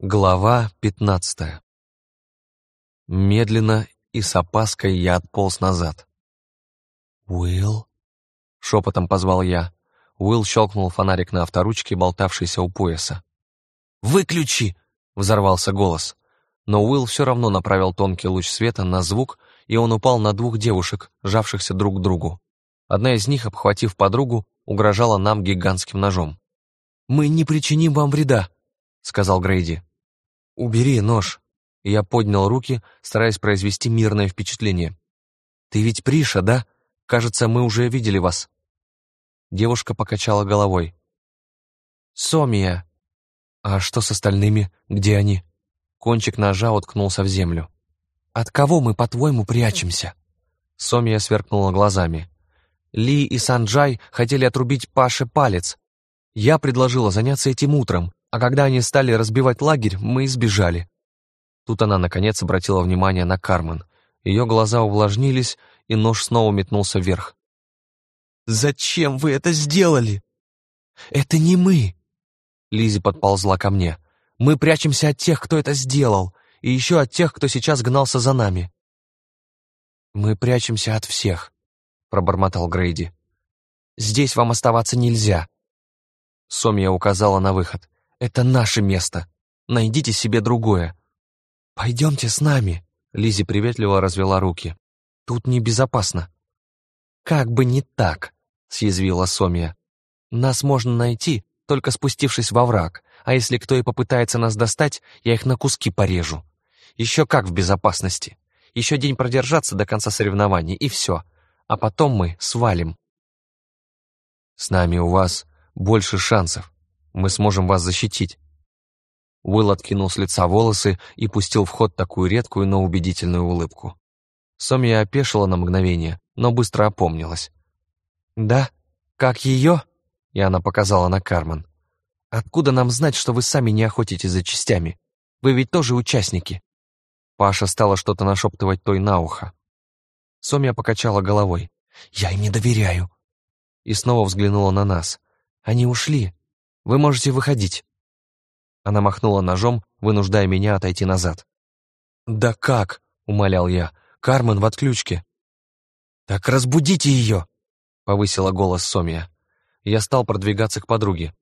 Глава пятнадцатая. Медленно и с опаской я отполз назад. «Уилл?» — шепотом позвал я. Уилл щелкнул фонарик на авторучке, болтавшейся у пояса. «Выключи!» — взорвался голос. Но Уилл все равно направил тонкий луч света на звук, и он упал на двух девушек, жавшихся друг к другу. Одна из них, обхватив подругу, угрожала нам гигантским ножом. «Мы не причиним вам вреда», — сказал Грейди. «Убери нож». Я поднял руки, стараясь произвести мирное впечатление. «Ты ведь Приша, да? Кажется, мы уже видели вас». Девушка покачала головой. «Сомия». «А что с остальными? Где они?» Кончик ножа уткнулся в землю. «От кого мы, по-твоему, прячемся?» Сомия сверкнула глазами. Ли и Санджай хотели отрубить Паше палец. Я предложила заняться этим утром, а когда они стали разбивать лагерь, мы избежали. Тут она, наконец, обратила внимание на Кармен. Ее глаза увлажнились, и нож снова метнулся вверх. «Зачем вы это сделали?» «Это не мы!» Лизи подползла ко мне. «Мы прячемся от тех, кто это сделал, и еще от тех, кто сейчас гнался за нами». «Мы прячемся от всех», — пробормотал Грейди. «Здесь вам оставаться нельзя». Сомья указала на выход. Это наше место. Найдите себе другое. Пойдемте с нами. Лизи приветливо развела руки. Тут небезопасно. Как бы не так, съязвила Сомия. Нас можно найти, только спустившись во враг, а если кто и попытается нас достать, я их на куски порежу. Еще как в безопасности. Еще день продержаться до конца соревнований, и все. А потом мы свалим. С нами у вас больше шансов, мы сможем вас защитить». Уилл откинул с лица волосы и пустил в ход такую редкую, но убедительную улыбку. Сомья опешила на мгновение, но быстро опомнилась. «Да? Как ее?» И она показала на Кармен. «Откуда нам знать, что вы сами не охотитесь за частями? Вы ведь тоже участники». Паша стала что-то нашептывать той на ухо. Сомья покачала головой. «Я им не доверяю». И снова взглянула на нас. «Они ушли. Вы можете выходить». Она махнула ножом, вынуждая меня отойти назад. «Да как?» — умолял я. «Кармен в отключке». «Так разбудите ее!» — повысила голос Сомия. Я стал продвигаться к подруге.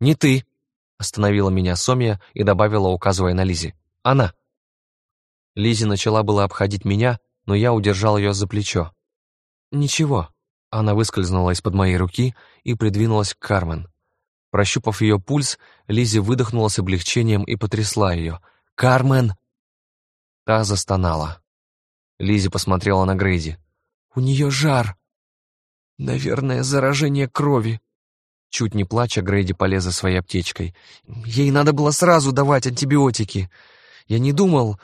«Не ты!» — остановила меня Сомия и добавила, указывая на Лизи. «Она!» Лизи начала было обходить меня, но я удержал ее за плечо. «Ничего». Она выскользнула из-под моей руки и придвинулась к Кармен. Прощупав ее пульс, Лизи выдохнула с облегчением и потрясла ее. «Кармен!» Та застонала. Лизи посмотрела на Грейди. «У нее жар!» «Наверное, заражение крови!» Чуть не плача, Грейди полез за своей аптечкой. «Ей надо было сразу давать антибиотики. Я не думал...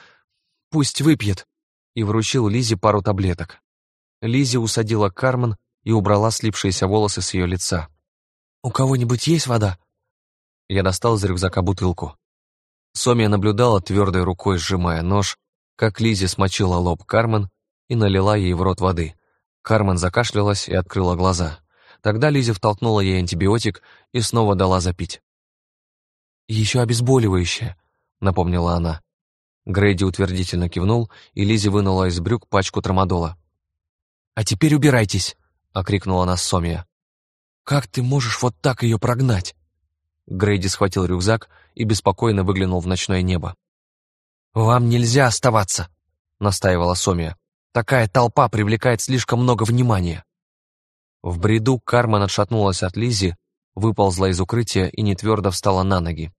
Пусть выпьет!» И вручил Лизе пару таблеток. Лизи усадила Кармен и убрала слипшиеся волосы с ее лица. «У кого-нибудь есть вода?» Я достал из рюкзака бутылку. Сомия наблюдала твердой рукой, сжимая нож, как Лизи смочила лоб Кармен и налила ей в рот воды. Кармен закашлялась и открыла глаза. Тогда Лизи втолкнула ей антибиотик и снова дала запить. «Еще обезболивающее», — напомнила она. Грейди утвердительно кивнул, и Лизи вынула из брюк пачку трамадола. «А теперь убирайтесь!» — окрикнула нас Сомия. «Как ты можешь вот так ее прогнать?» Грейди схватил рюкзак и беспокойно выглянул в ночное небо. «Вам нельзя оставаться», — настаивала Сомия. «Такая толпа привлекает слишком много внимания». В бреду Кармен отшатнулась от Лизи, выползла из укрытия и нетвердо встала на ноги.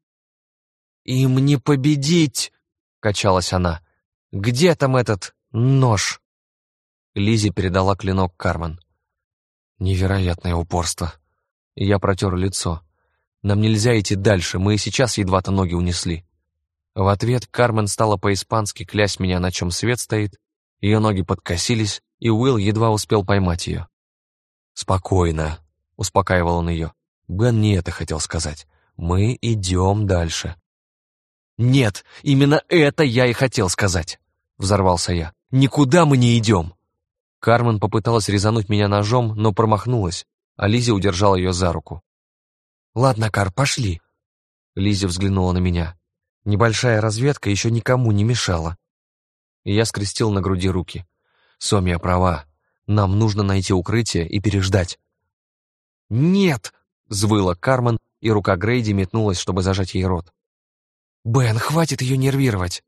«Им не победить!» — качалась она. «Где там этот нож?» Лизи передала клинок Кармен. Невероятное упорство. я протер лицо. Нам нельзя идти дальше, мы и сейчас едва-то ноги унесли. В ответ Кармен стала по-испански клясть меня, на чем свет стоит, ее ноги подкосились, и Уилл едва успел поймать ее. «Спокойно», — успокаивал он ее. Бен не это хотел сказать. «Мы идем дальше». «Нет, именно это я и хотел сказать», — взорвался я. «Никуда мы не идем». Кармен попыталась резануть меня ножом, но промахнулась, а Лизи удержала ее за руку. «Ладно, Кар, пошли». Лизи взглянула на меня. Небольшая разведка еще никому не мешала. И я скрестил на груди руки. Сомия права. Нам нужно найти укрытие и переждать. «Нет!» — взвыла Кармен, и рука Грейди метнулась, чтобы зажать ей рот. «Бен, хватит ее нервировать!»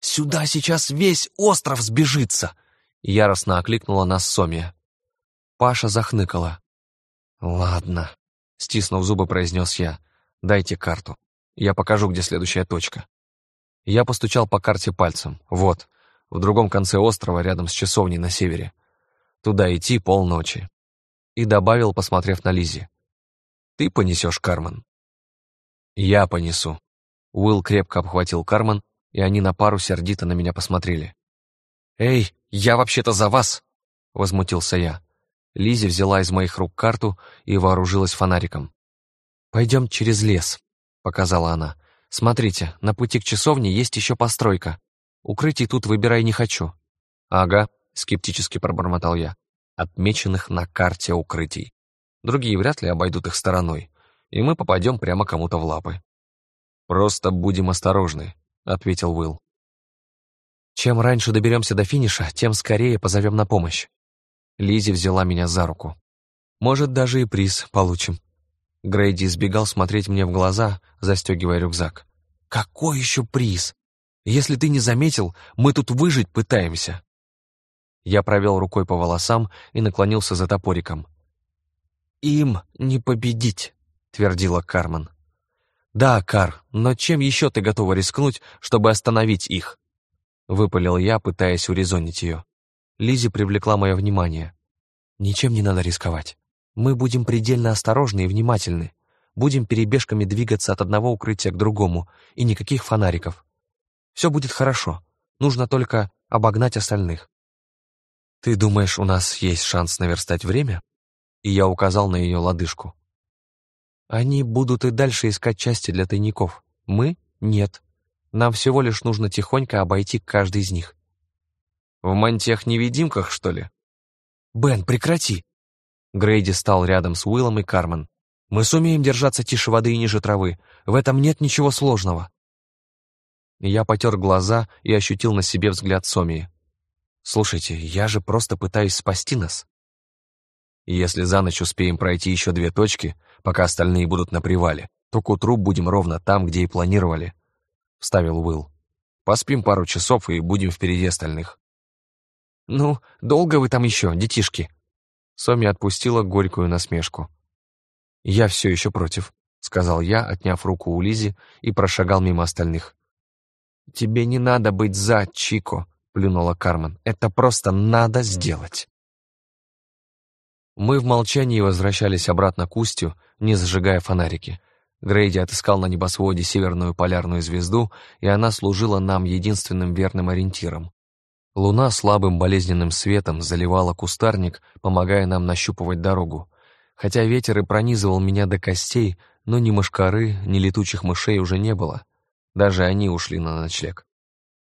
«Сюда сейчас весь остров сбежится!» Яростно окликнула нас Сомия. Паша захныкала. «Ладно», — стиснув зубы, произнес я. «Дайте карту. Я покажу, где следующая точка». Я постучал по карте пальцем. Вот, в другом конце острова, рядом с часовней на севере. Туда идти полночи. И добавил, посмотрев на Лизи. «Ты понесешь, Кармен?» «Я понесу». Уилл крепко обхватил Кармен, и они на пару сердито на меня посмотрели. «Эй, я вообще-то за вас!» — возмутился я. Лизи взяла из моих рук карту и вооружилась фонариком. «Пойдем через лес», — показала она. «Смотрите, на пути к часовне есть еще постройка. Укрытий тут выбирай не хочу». «Ага», — скептически пробормотал я. «Отмеченных на карте укрытий. Другие вряд ли обойдут их стороной, и мы попадем прямо кому-то в лапы». «Просто будем осторожны», — ответил Уилл. «Чем раньше доберемся до финиша, тем скорее позовем на помощь». Лизи взяла меня за руку. «Может, даже и приз получим». Грейди избегал смотреть мне в глаза, застегивая рюкзак. «Какой еще приз? Если ты не заметил, мы тут выжить пытаемся». Я провел рукой по волосам и наклонился за топориком. «Им не победить», — твердила Кармен. «Да, Кар, но чем еще ты готова рискнуть, чтобы остановить их?» Выпалил я, пытаясь урезонить ее. Лизи привлекла мое внимание. «Ничем не надо рисковать. Мы будем предельно осторожны и внимательны. Будем перебежками двигаться от одного укрытия к другому, и никаких фонариков. Все будет хорошо. Нужно только обогнать остальных». «Ты думаешь, у нас есть шанс наверстать время?» И я указал на ее лодыжку. «Они будут и дальше искать части для тайников. Мы — нет. Нам всего лишь нужно тихонько обойти каждый из них. В мантиях-невидимках, что ли? Бен, прекрати. Грейди стал рядом с Уиллом и Кармен. Мы сумеем держаться тише воды и ниже травы. В этом нет ничего сложного. Я потер глаза и ощутил на себе взгляд Сомии. «Слушайте, я же просто пытаюсь спасти нас». «Если за ночь успеем пройти еще две точки, пока остальные будут на привале, то к утру будем ровно там, где и планировали», — вставил Уилл. «Поспим пару часов и будем впереди остальных». «Ну, долго вы там еще, детишки?» Соми отпустила горькую насмешку. «Я все еще против», — сказал я, отняв руку у Лизи и прошагал мимо остальных. «Тебе не надо быть за, Чико», — плюнула Кармен. «Это просто надо сделать». Мы в молчании возвращались обратно к устью, не зажигая фонарики. Грейди отыскал на небосводе северную полярную звезду, и она служила нам единственным верным ориентиром. Луна слабым болезненным светом заливала кустарник, помогая нам нащупывать дорогу. Хотя ветер и пронизывал меня до костей, но ни мошкары, ни летучих мышей уже не было. Даже они ушли на ночлег.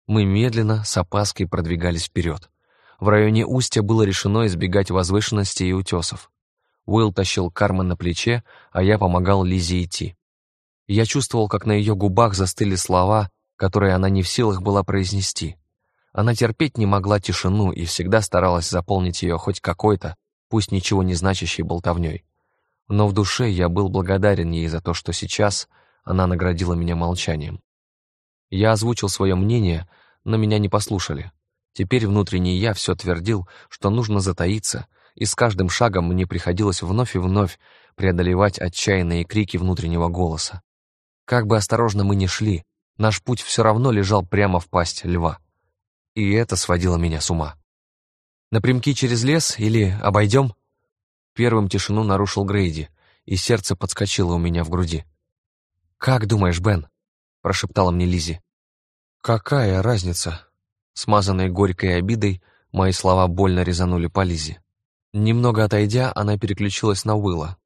Мы медленно, с опаской продвигались вперед. В районе устья было решено избегать возвышенностей и утесов. Уилл тащил Кармен на плече, а я помогал Лизе идти. Я чувствовал, как на ее губах застыли слова, которые она не в силах была произнести. Она терпеть не могла тишину и всегда старалась заполнить ее хоть какой-то, пусть ничего не значащей болтовней. Но в душе я был благодарен ей за то, что сейчас она наградила меня молчанием. Я озвучил свое мнение, но меня не послушали. Теперь внутренний я все твердил, что нужно затаиться, и с каждым шагом мне приходилось вновь и вновь преодолевать отчаянные крики внутреннего голоса. Как бы осторожно мы ни шли, наш путь все равно лежал прямо в пасть льва и это сводило меня с ума. Напрямки через лес или обойдем? Первым тишину нарушил Грейди, и сердце подскочило у меня в груди. «Как думаешь, Бен?» — прошептала мне Лизи. «Какая разница?» Смазанной горькой обидой, мои слова больно резанули по Лизе. Немного отойдя, она переключилась на Уилла.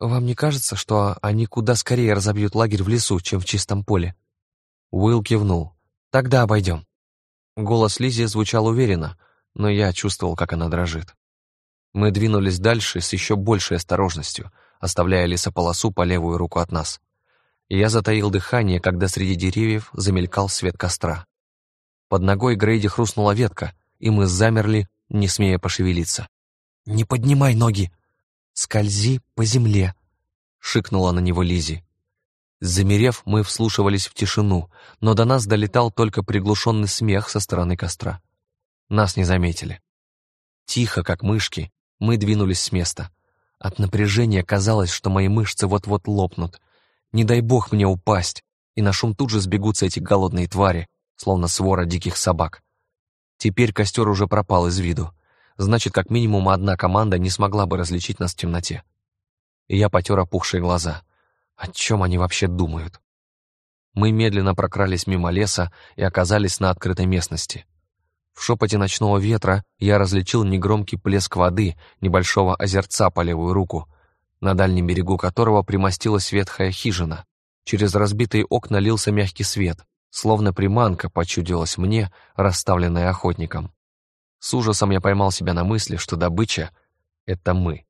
«Вам не кажется, что они куда скорее разобьют лагерь в лесу, чем в чистом поле?» Уилл кивнул. «Тогда обойдем». Голос Лизи звучал уверенно, но я чувствовал, как она дрожит. Мы двинулись дальше с еще большей осторожностью, оставляя лесополосу по левую руку от нас. я затаил дыхание, когда среди деревьев замелькал свет костра. Под ногой Грейди хрустнула ветка, и мы замерли, не смея пошевелиться. «Не поднимай ноги! Скользи по земле!» — шикнула на него Лизи. Замерев, мы вслушивались в тишину, но до нас долетал только приглушенный смех со стороны костра. Нас не заметили. Тихо, как мышки, мы двинулись с места. От напряжения казалось, что мои мышцы вот-вот лопнут. Не дай бог мне упасть, и на шум тут же сбегутся эти голодные твари, словно свора диких собак. Теперь костер уже пропал из виду. Значит, как минимум одна команда не смогла бы различить нас в темноте. Я потер опухшие глаза. О чем они вообще думают? Мы медленно прокрались мимо леса и оказались на открытой местности. В шепоте ночного ветра я различил негромкий плеск воды небольшого озерца по левую руку, на дальнем берегу которого примостилась ветхая хижина. Через разбитые окна лился мягкий свет, словно приманка почудилась мне, расставленная охотником. С ужасом я поймал себя на мысли, что добыча — это мы.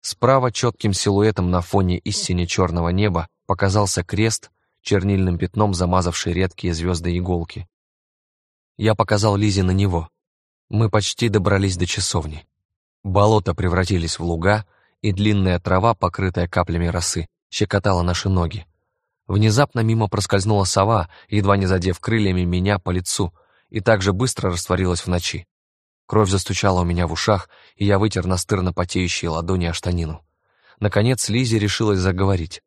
Справа четким силуэтом на фоне истине черного неба показался крест, чернильным пятном замазавший редкие звезды иголки. Я показал Лизе на него. Мы почти добрались до часовни. Болота превратились в луга, и длинная трава, покрытая каплями росы, щекотала наши ноги. Внезапно мимо проскользнула сова, едва не задев крыльями меня по лицу, и так же быстро растворилась в ночи. Кровь застучала у меня в ушах, и я вытер настырно потеющие ладони о штанину. Наконец Лизи решилась заговорить.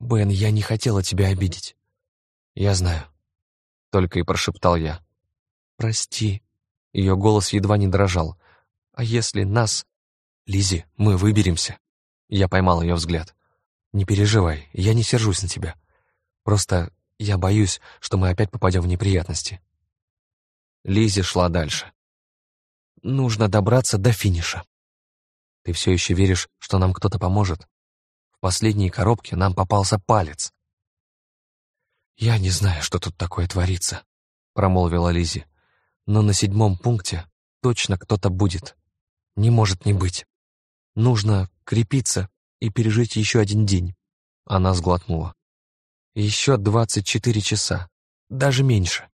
«Бен, я не хотела тебя обидеть». «Я знаю», — только и прошептал я. «Прости». Ее голос едва не дрожал. «А если нас...» Лизи, мы выберемся». Я поймал ее взгляд. «Не переживай, я не сержусь на тебя. Просто я боюсь, что мы опять попадем в неприятности». Лизи шла дальше. «Нужно добраться до финиша. Ты все еще веришь, что нам кто-то поможет? В последней коробке нам попался палец». «Я не знаю, что тут такое творится», — промолвила Лизи. «Но на седьмом пункте точно кто-то будет. Не может не быть. Нужно крепиться и пережить еще один день. Она сглотнула. Еще двадцать четыре часа. Даже меньше.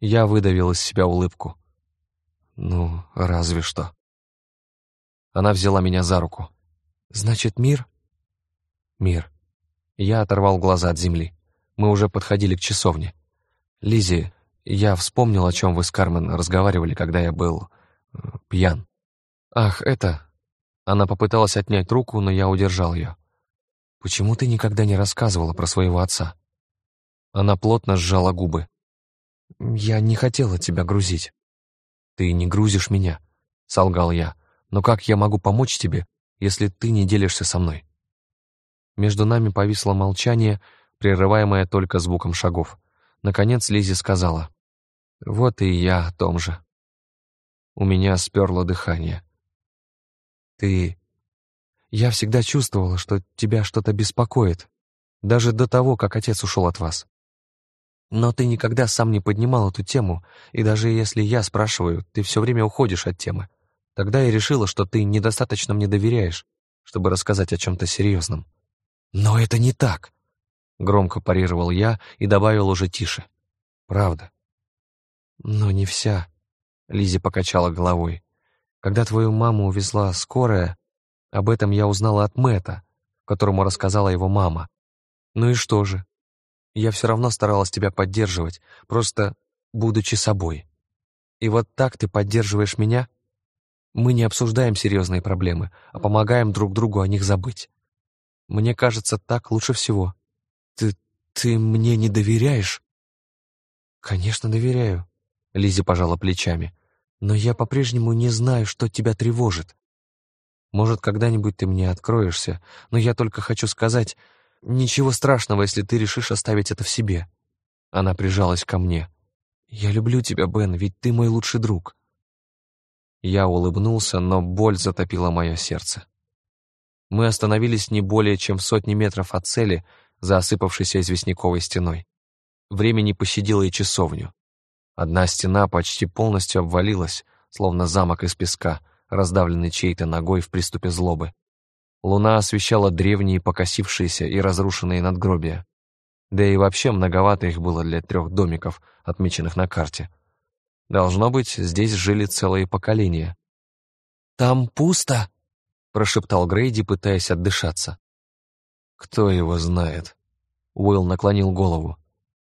Я выдавил из себя улыбку. Ну, разве что. Она взяла меня за руку. Значит, мир? Мир. Я оторвал глаза от земли. Мы уже подходили к часовне. Лизи, я вспомнил, о чем вы с Кармен разговаривали, когда я был э, пьян. Ах, это... Она попыталась отнять руку, но я удержал ее. «Почему ты никогда не рассказывала про своего отца?» Она плотно сжала губы. «Я не хотела тебя грузить». «Ты не грузишь меня», — солгал я. «Но как я могу помочь тебе, если ты не делишься со мной?» Между нами повисло молчание, прерываемое только звуком шагов. Наконец Лизи сказала. «Вот и я о том же». У меня сперло дыхание. Ты... Я всегда чувствовала, что тебя что-то беспокоит, даже до того, как отец ушел от вас. Но ты никогда сам не поднимал эту тему, и даже если я спрашиваю, ты все время уходишь от темы. Тогда я решила, что ты недостаточно мне доверяешь, чтобы рассказать о чем-то серьезном. Но это не так, — громко парировал я и добавил уже тише. Правда. Но не вся, — Лизи покачала головой. Когда твою маму увезла скорая, об этом я узнала от Мэта, которому рассказала его мама. Ну и что же? Я все равно старалась тебя поддерживать, просто будучи собой. И вот так ты поддерживаешь меня? Мы не обсуждаем серьезные проблемы, а помогаем друг другу о них забыть. Мне кажется, так лучше всего. Ты... ты мне не доверяешь? Конечно, доверяю. Лизи пожала плечами но я по-прежнему не знаю, что тебя тревожит. Может, когда-нибудь ты мне откроешься, но я только хочу сказать, ничего страшного, если ты решишь оставить это в себе». Она прижалась ко мне. «Я люблю тебя, Бен, ведь ты мой лучший друг». Я улыбнулся, но боль затопила мое сердце. Мы остановились не более чем в сотни метров от цели, за осыпавшейся известняковой стеной. Времени пощадило и часовню. Одна стена почти полностью обвалилась, словно замок из песка, раздавленный чьей-то ногой в приступе злобы. Луна освещала древние, покосившиеся и разрушенные надгробия. Да и вообще многовато их было для трех домиков, отмеченных на карте. Должно быть, здесь жили целые поколения. «Там пусто!» — прошептал Грейди, пытаясь отдышаться. «Кто его знает?» Уилл наклонил голову.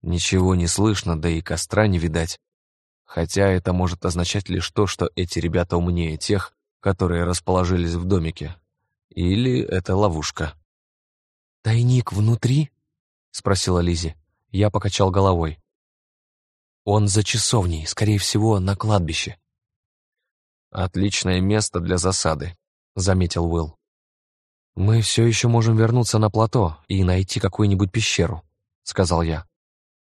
«Ничего не слышно, да и костра не видать. Хотя это может означать лишь то, что эти ребята умнее тех, которые расположились в домике. Или это ловушка». «Тайник внутри?» — спросила Лизи. Я покачал головой. «Он за часовней, скорее всего, на кладбище». «Отличное место для засады», — заметил Уилл. «Мы все еще можем вернуться на плато и найти какую-нибудь пещеру», — сказал я.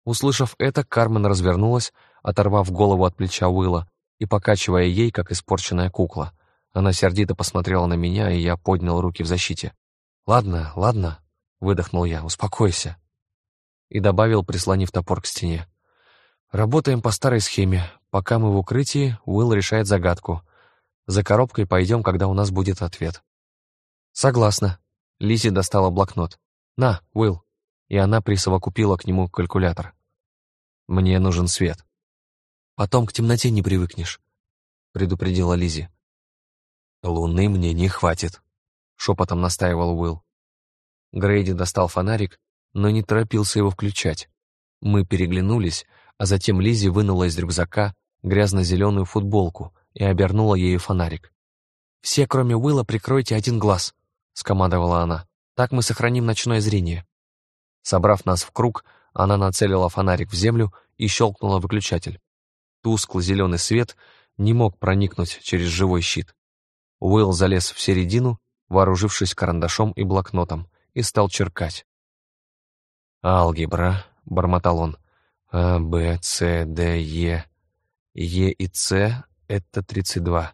Услышав это, Кармен развернулась, оторвав голову от плеча Уилла и покачивая ей, как испорченная кукла. Она сердито посмотрела на меня, и я поднял руки в защите. «Ладно, ладно», — выдохнул я, — «успокойся». И добавил, прислонив топор к стене. «Работаем по старой схеме. Пока мы в укрытии, Уилл решает загадку. За коробкой пойдем, когда у нас будет ответ». «Согласна». Лизи достала блокнот. «На, Уилл». И она присовокупила к нему калькулятор. «Мне нужен свет». «Потом к темноте не привыкнешь», — предупредила Лизи. «Луны мне не хватит», — шепотом настаивал Уилл. Грейди достал фонарик, но не торопился его включать. Мы переглянулись, а затем Лизи вынула из рюкзака грязно-зеленую футболку и обернула ею фонарик. «Все, кроме Уилла, прикройте один глаз», — скомандовала она. «Так мы сохраним ночное зрение». Собрав нас в круг, она нацелила фонарик в землю и щелкнула выключатель. Тусклый зеленый свет не мог проникнуть через живой щит. Уилл залез в середину, вооружившись карандашом и блокнотом, и стал черкать. «Алгебра», — бормотал он, — «А, Б, С, Д, Е. Е и С — это 32.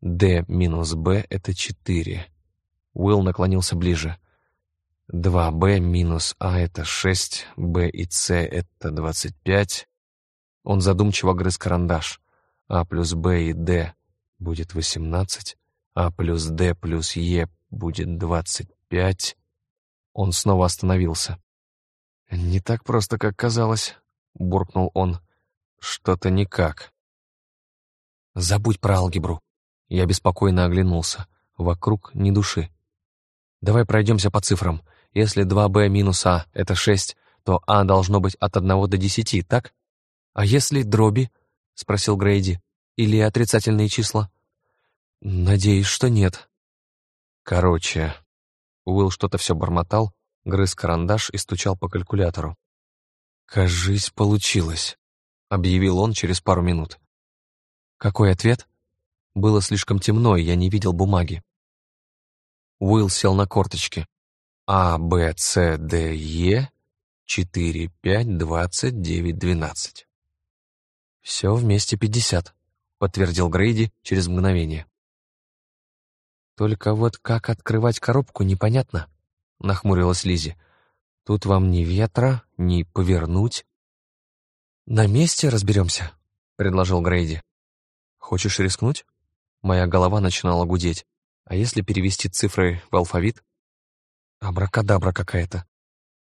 Д минус Б — это 4». Уилл наклонился ближе. 2b минус А — это 6, Б и С — это 25. Он задумчиво грыз карандаш. А плюс Б и Д будет 18. А плюс Д плюс Е будет двадцать пять. Он снова остановился. «Не так просто, как казалось», — буркнул он. «Что-то никак». «Забудь про алгебру». Я беспокойно оглянулся. Вокруг ни души. «Давай пройдемся по цифрам. Если 2b минус а — это 6, то а должно быть от 1 до 10, так? А если дроби?» — спросил Грейди. «Или отрицательные числа?» «Надеюсь, что нет». «Короче...» Уилл что-то все бормотал, грыз карандаш и стучал по калькулятору. «Кажись, получилось», — объявил он через пару минут. «Какой ответ?» Было слишком темно, и я не видел бумаги. Уилл сел на корточки. А, Б, С, Д, Е, 4, 5, 20, 9, 12. «Все вместе пятьдесят», — подтвердил Грейди через мгновение. «Только вот как открывать коробку, непонятно», — нахмурилась Лизи. «Тут вам ни ветра, ни повернуть». «На месте разберемся», — предложил Грейди. «Хочешь рискнуть?» Моя голова начинала гудеть. «А если перевести цифры в алфавит?» «Абракадабра какая-то».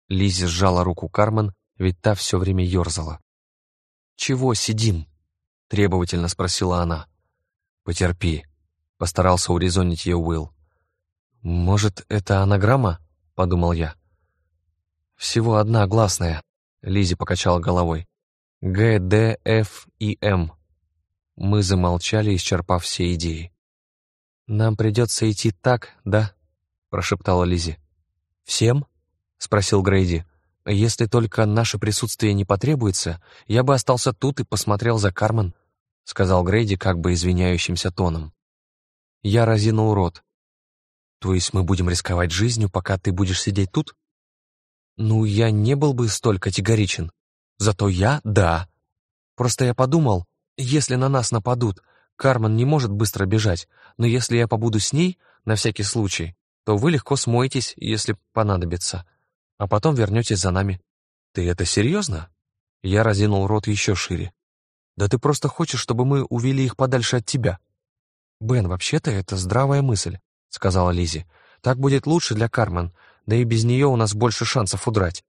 Лизи сжала руку Кармен, ведь та все время ерзала. «Чего сидим?» — требовательно спросила она. «Потерпи», Постарался урезонить ее Уилл. «Может, это анаграмма?» — подумал я. «Всего одна гласная», — Лизи покачала головой. «Г, Д, Ф и М». Мы замолчали, исчерпав все идеи. «Нам придется идти так, да?» — прошептала Лизи. «Всем?» — спросил Грейди. «Если только наше присутствие не потребуется, я бы остался тут и посмотрел за Кармен», — сказал Грейди как бы извиняющимся тоном. Я разинул рот. То есть мы будем рисковать жизнью, пока ты будешь сидеть тут? Ну, я не был бы столь категоричен. Зато я — да. Просто я подумал, если на нас нападут, Кармен не может быстро бежать, но если я побуду с ней, на всякий случай, то вы легко смоетесь, если понадобится, а потом вернетесь за нами. Ты это серьезно? Я разинул рот еще шире. Да ты просто хочешь, чтобы мы увели их подальше от тебя. «Бен, вообще-то это здравая мысль», — сказала Лизи. Так будет лучше для Кармен, да и без нее у нас больше шансов удрать.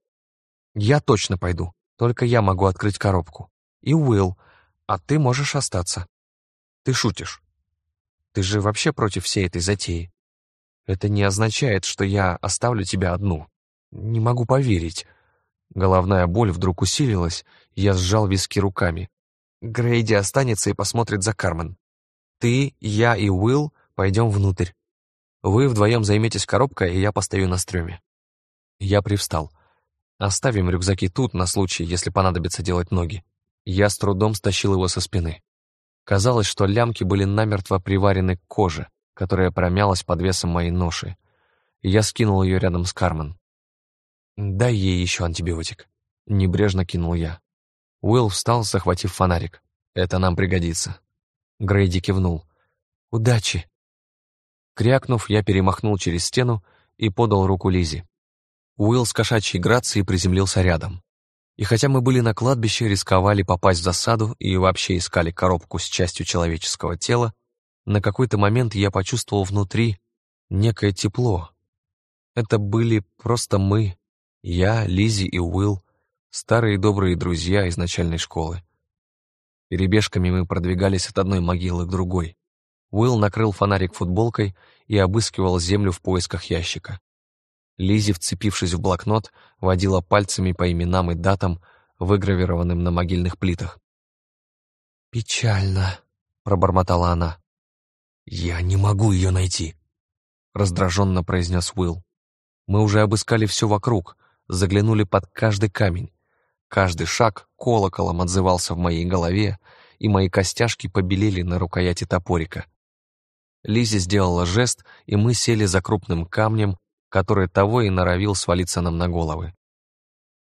Я точно пойду, только я могу открыть коробку. И Уилл, а ты можешь остаться. Ты шутишь. Ты же вообще против всей этой затеи. Это не означает, что я оставлю тебя одну. Не могу поверить. Головная боль вдруг усилилась, я сжал виски руками. Грейди останется и посмотрит за Кармен. Ты, я и Уилл пойдем внутрь. Вы вдвоем займетесь коробкой, и я постою на стреме. Я привстал. Оставим рюкзаки тут на случай, если понадобится делать ноги. Я с трудом стащил его со спины. Казалось, что лямки были намертво приварены к коже, которая промялась под весом моей ноши. Я скинул ее рядом с Кармен. «Дай ей еще антибиотик», — небрежно кинул я. Уилл встал, захватив фонарик. «Это нам пригодится». Грейди кивнул. «Удачи!» Крякнув, я перемахнул через стену и подал руку Лизе. Уилл с кошачьей грацией приземлился рядом. И хотя мы были на кладбище, рисковали попасть в засаду и вообще искали коробку с частью человеческого тела, на какой-то момент я почувствовал внутри некое тепло. Это были просто мы, я, Лизи и Уилл, старые добрые друзья из начальной школы. Перебежками мы продвигались от одной могилы к другой. Уилл накрыл фонарик футболкой и обыскивал землю в поисках ящика. Лизи, вцепившись в блокнот, водила пальцами по именам и датам, выгравированным на могильных плитах. «Печально», — пробормотала она. «Я не могу ее найти», — раздраженно произнес Уилл. «Мы уже обыскали все вокруг, заглянули под каждый камень. Каждый шаг колоколом отзывался в моей голове, и мои костяшки побелели на рукояти топорика. Лизи сделала жест, и мы сели за крупным камнем, который того и норовил свалиться нам на головы.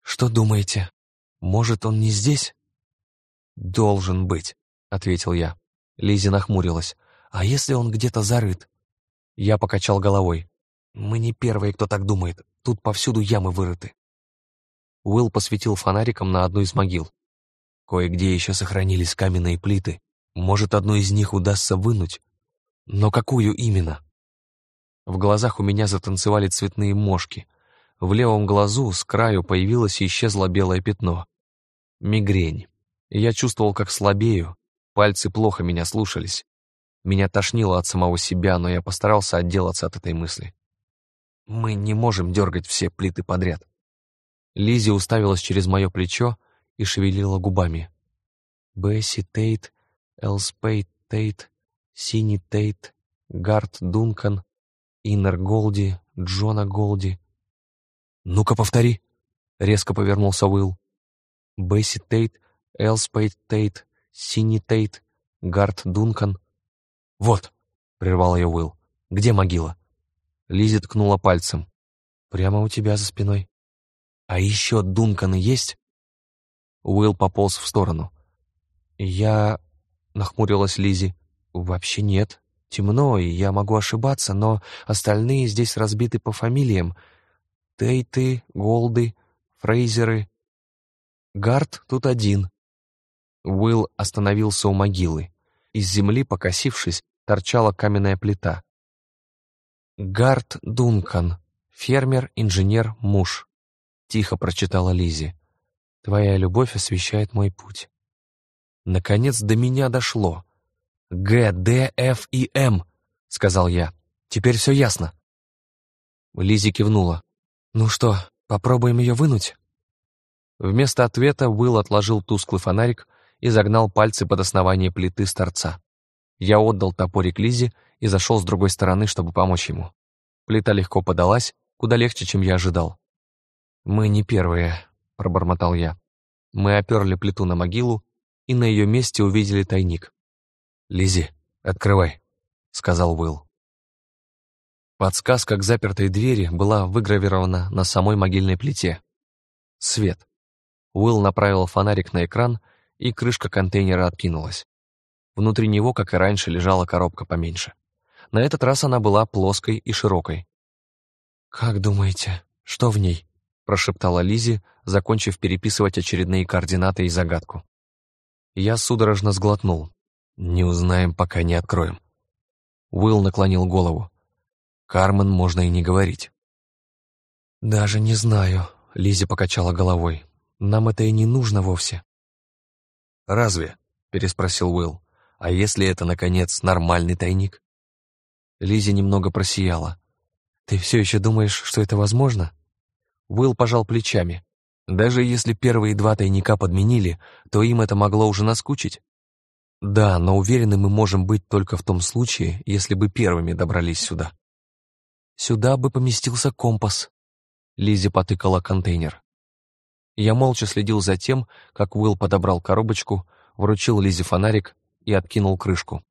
«Что думаете? Может, он не здесь?» «Должен быть», — ответил я. Лизи нахмурилась. «А если он где-то зарыт?» Я покачал головой. «Мы не первые, кто так думает. Тут повсюду ямы вырыты». Уилл посветил фонариком на одну из могил. Кое-где еще сохранились каменные плиты. Может, одну из них удастся вынуть. Но какую именно? В глазах у меня затанцевали цветные мошки. В левом глазу с краю появилось и исчезло белое пятно. Мигрень. Я чувствовал, как слабею. Пальцы плохо меня слушались. Меня тошнило от самого себя, но я постарался отделаться от этой мысли. Мы не можем дергать все плиты подряд. Лизи уставилась через мое плечо и шевелила губами. Бесси Тейт, Элспейт Тейт, Сини Тейт, Гарт Дункан, Иннер Голди, Джона Голди. «Ну-ка, повтори!» — резко повернулся Уилл. Бесси Тейт, Элспейт Тейт, Сини Тейт, Гарт Дункан. «Вот!» — прервал ее Уилл. «Где могила?» Лизи ткнула пальцем. «Прямо у тебя за спиной». «А еще Дунканы есть?» Уилл пополз в сторону. «Я...» — нахмурилась Лизи. «Вообще нет темно, и я могу ошибаться, но остальные здесь разбиты по фамилиям. Тейты, Голды, Фрейзеры. Гард тут один. Уилл остановился у могилы. Из земли, покосившись, торчала каменная плита. Гард Дункан, фермер, инженер, муж. Тихо прочитала Лизи. Твоя любовь освещает мой путь. Наконец до меня дошло. «Г, Д, Ф и М», — сказал я. «Теперь все ясно». Лизи кивнула. «Ну что, попробуем ее вынуть?» Вместо ответа Уилл отложил тусклый фонарик и загнал пальцы под основание плиты с торца. Я отдал топорик Лизе и зашел с другой стороны, чтобы помочь ему. Плита легко подалась, куда легче, чем я ожидал. «Мы не первые», — пробормотал я. Мы оперли плиту на могилу и на ее месте увидели тайник. Лизи, открывай», — сказал Уилл. Подсказка к запертой двери была выгравирована на самой могильной плите. Свет. Уилл направил фонарик на экран, и крышка контейнера откинулась. Внутри него, как и раньше, лежала коробка поменьше. На этот раз она была плоской и широкой. «Как думаете, что в ней?» — прошептала Лизи, закончив переписывать очередные координаты и загадку. Я судорожно сглотнул. «Не узнаем, пока не откроем». Уилл наклонил голову. Кармен можно и не говорить. «Даже не знаю», — Лизи покачала головой. «Нам это и не нужно вовсе». «Разве?» — переспросил Уилл. «А если это, наконец, нормальный тайник?» Лизи немного просияла. «Ты все еще думаешь, что это возможно?» Уилл пожал плечами. «Даже если первые два тайника подменили, то им это могло уже наскучить. Да, но уверены мы можем быть только в том случае, если бы первыми добрались сюда. Сюда бы поместился компас. Лизи потыкала контейнер. Я молча следил за тем, как Уилл подобрал коробочку, вручил Лизе фонарик и откинул крышку.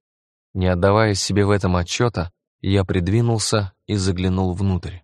Не отдавая себе в этом отчета, я придвинулся и заглянул внутрь.